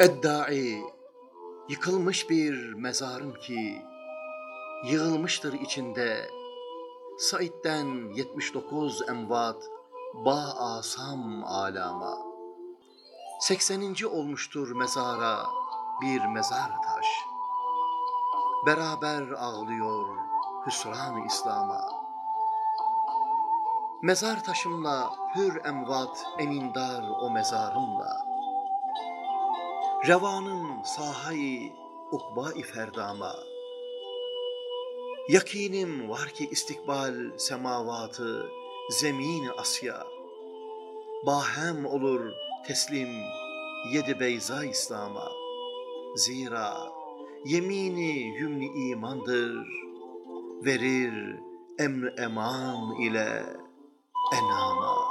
Eddai yıkılmış bir mezarım ki yığılmıştır içinde. Said'den 79 emvat ba asam alama. 80. olmuştur mezara bir mezar taş. Beraber ağlıyor hüsran İslam'a. Mezar taşımla hür emvat emindar o mezarımla Revanım sahayı ukba-i ferdama. Yakinim var ki istikbal semavatı zemin Asya. Bahem olur teslim yedi beyza İslam'a. Zira yemini yümni imandır, verir emn eman ile enama.